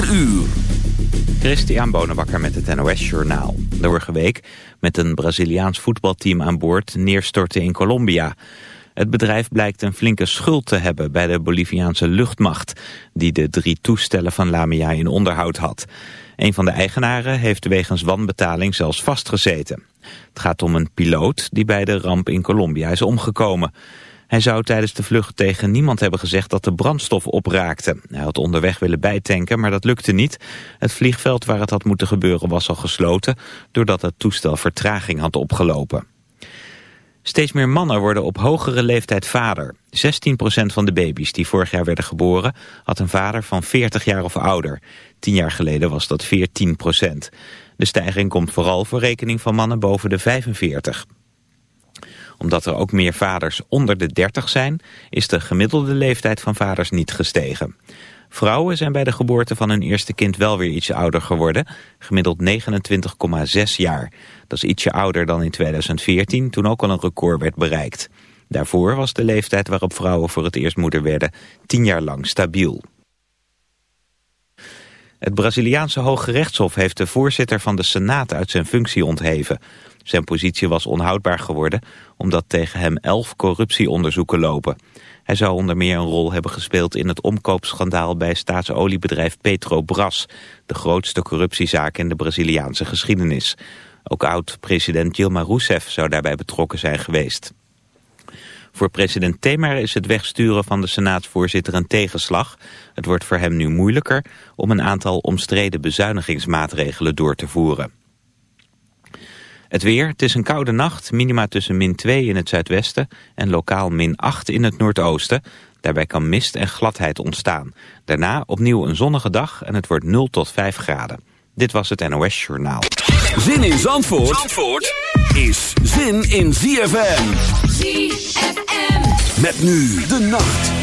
4 uur. Christian Bonenbakker met het NOS Journaal. Vorige week met een Braziliaans voetbalteam aan boord neerstortte in Colombia. Het bedrijf blijkt een flinke schuld te hebben bij de Boliviaanse luchtmacht... die de drie toestellen van Lamia in onderhoud had. Een van de eigenaren heeft wegens wanbetaling zelfs vastgezeten. Het gaat om een piloot die bij de ramp in Colombia is omgekomen... Hij zou tijdens de vlucht tegen niemand hebben gezegd dat de brandstof opraakte. Hij had onderweg willen bijtanken, maar dat lukte niet. Het vliegveld waar het had moeten gebeuren was al gesloten... doordat het toestel vertraging had opgelopen. Steeds meer mannen worden op hogere leeftijd vader. 16% van de baby's die vorig jaar werden geboren... had een vader van 40 jaar of ouder. Tien jaar geleden was dat 14%. De stijging komt vooral voor rekening van mannen boven de 45 omdat er ook meer vaders onder de 30 zijn, is de gemiddelde leeftijd van vaders niet gestegen. Vrouwen zijn bij de geboorte van hun eerste kind wel weer iets ouder geworden, gemiddeld 29,6 jaar. Dat is ietsje ouder dan in 2014, toen ook al een record werd bereikt. Daarvoor was de leeftijd waarop vrouwen voor het eerst moeder werden 10 jaar lang stabiel. Het Braziliaanse Hoge Rechtshof heeft de voorzitter van de Senaat uit zijn functie ontheven. Zijn positie was onhoudbaar geworden omdat tegen hem elf corruptieonderzoeken lopen. Hij zou onder meer een rol hebben gespeeld in het omkoopschandaal bij staatsoliebedrijf Petrobras, de grootste corruptiezaak in de Braziliaanse geschiedenis. Ook oud-president Dilma Rousseff zou daarbij betrokken zijn geweest. Voor president Temer is het wegsturen van de senaatsvoorzitter een tegenslag. Het wordt voor hem nu moeilijker om een aantal omstreden bezuinigingsmaatregelen door te voeren. Het weer, het is een koude nacht, minima tussen min 2 in het zuidwesten en lokaal min 8 in het noordoosten. Daarbij kan mist en gladheid ontstaan. Daarna opnieuw een zonnige dag en het wordt 0 tot 5 graden. Dit was het NOS Journaal. Zin in Zandvoort, Zandvoort is zin in ZFM. ZFM. Met nu de nacht.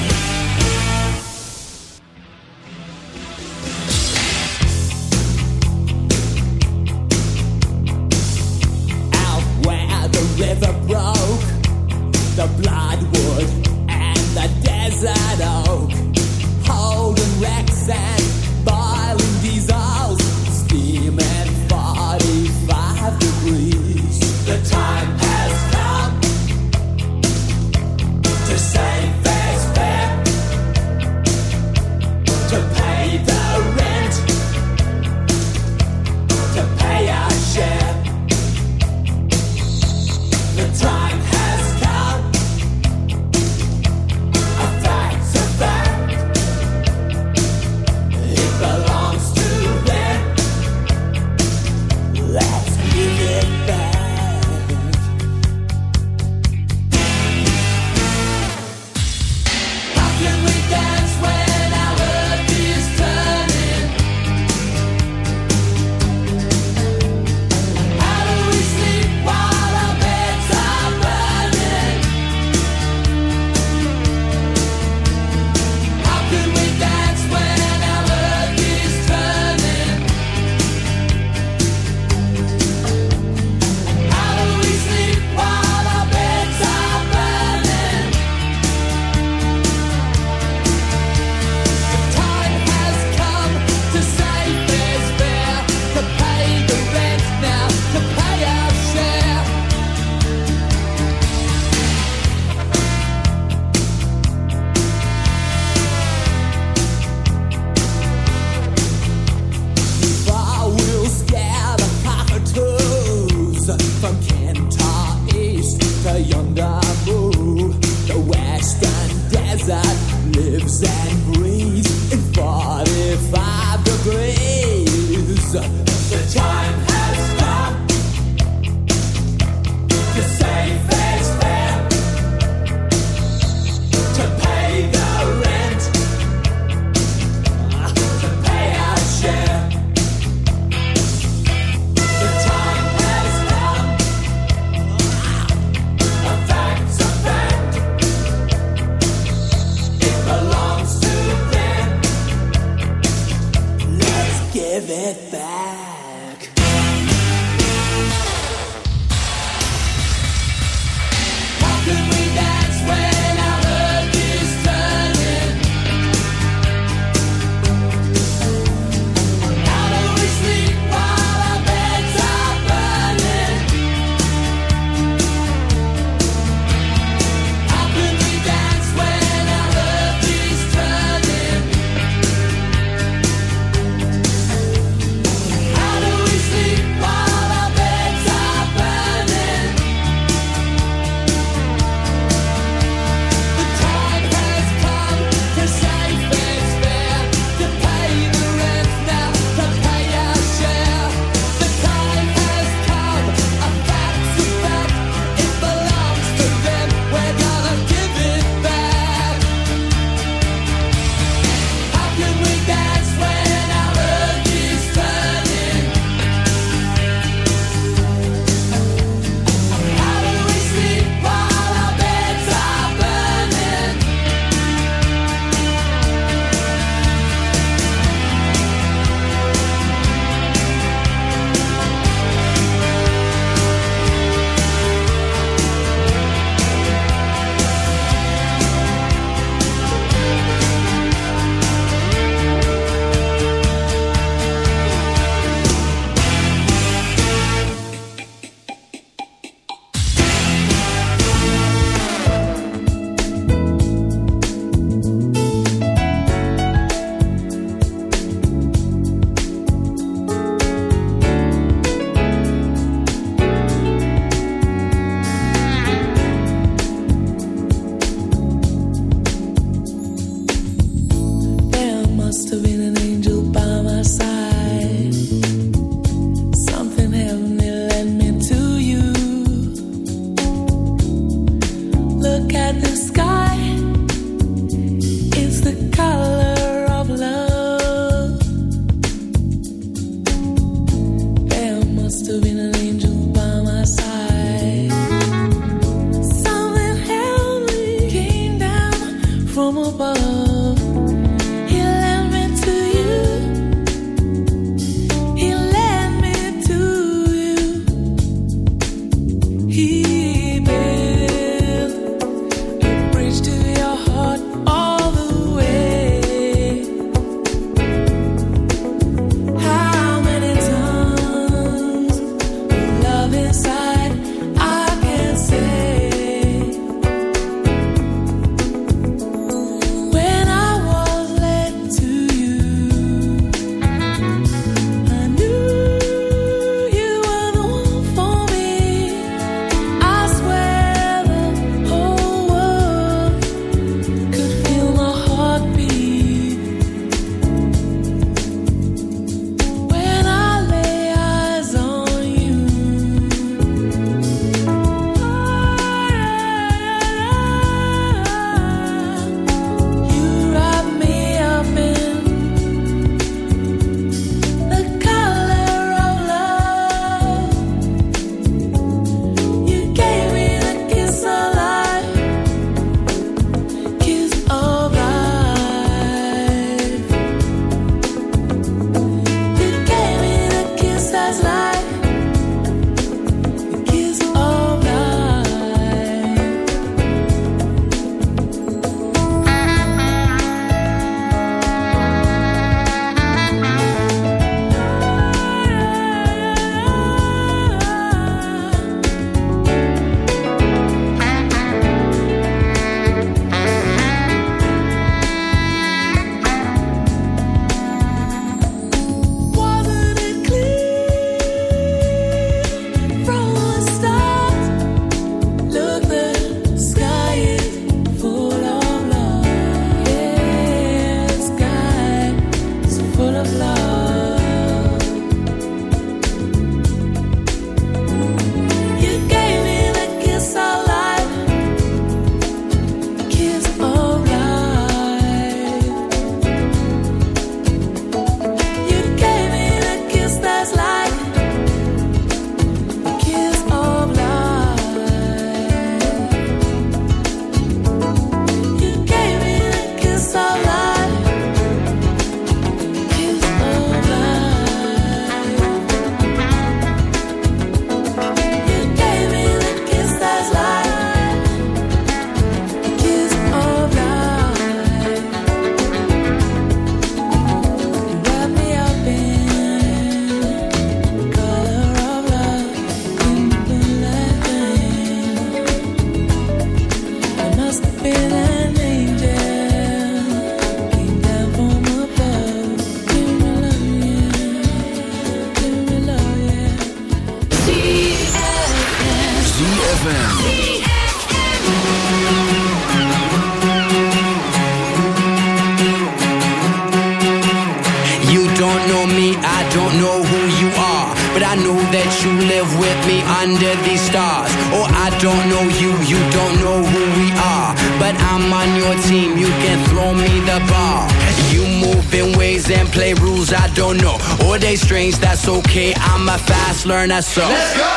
Vanessa. Let's go!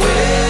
away.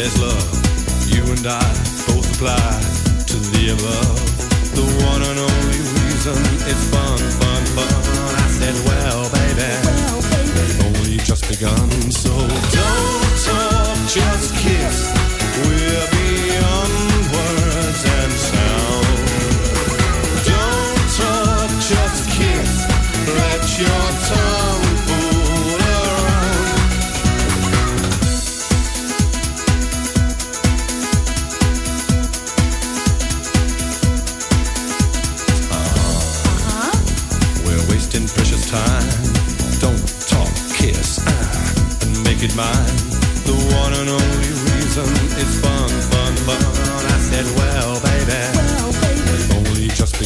There's love, you and I both apply to the above. The one and only reason is fun, fun, fun. I said, well, baby, well, baby. we've only just begun. So don't talk, just kiss. We'll be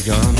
gone.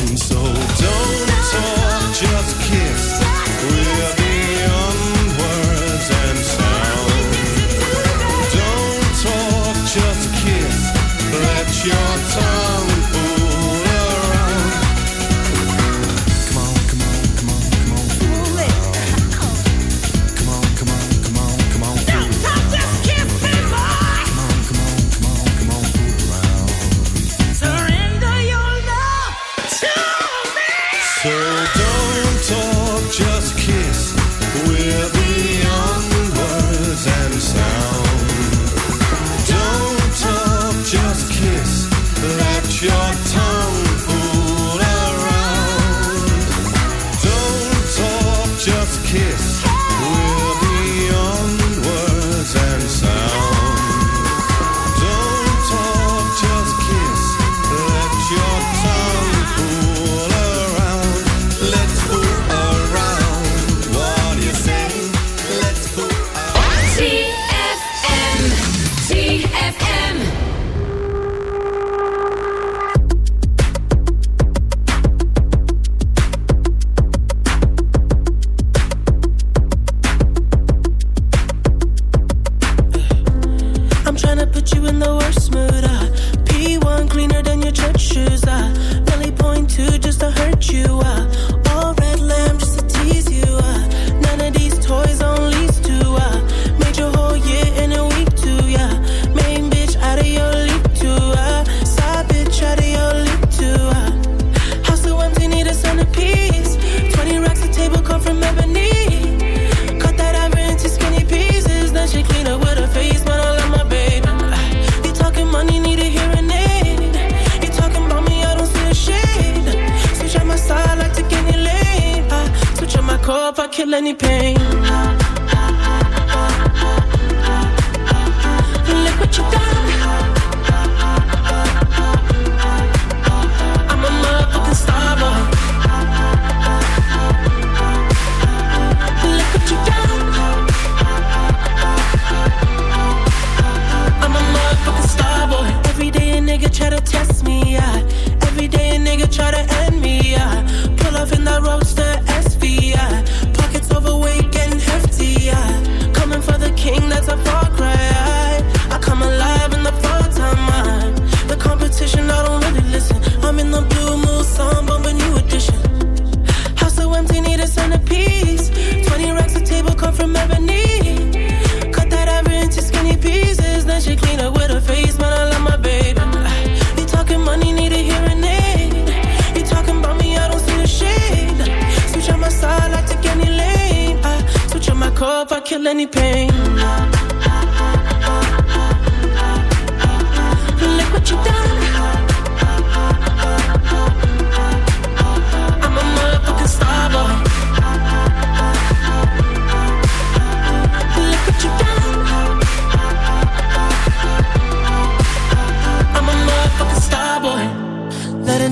any pain.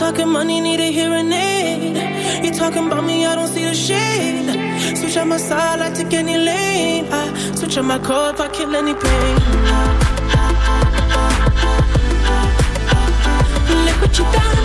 talking money, need a hearing aid. You talking about me, I don't see the shade. Switch on my side, I take any lane. I switch on my car if I kill any pain. Look what you done.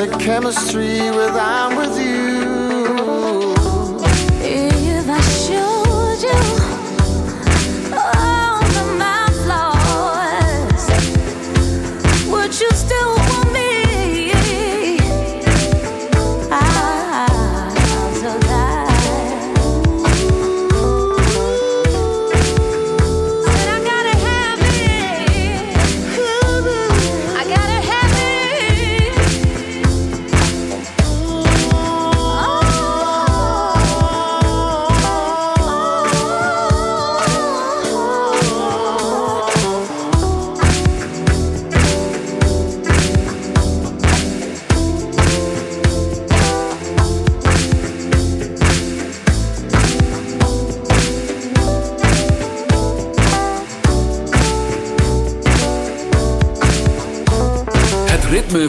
The chemistry with I'm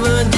seven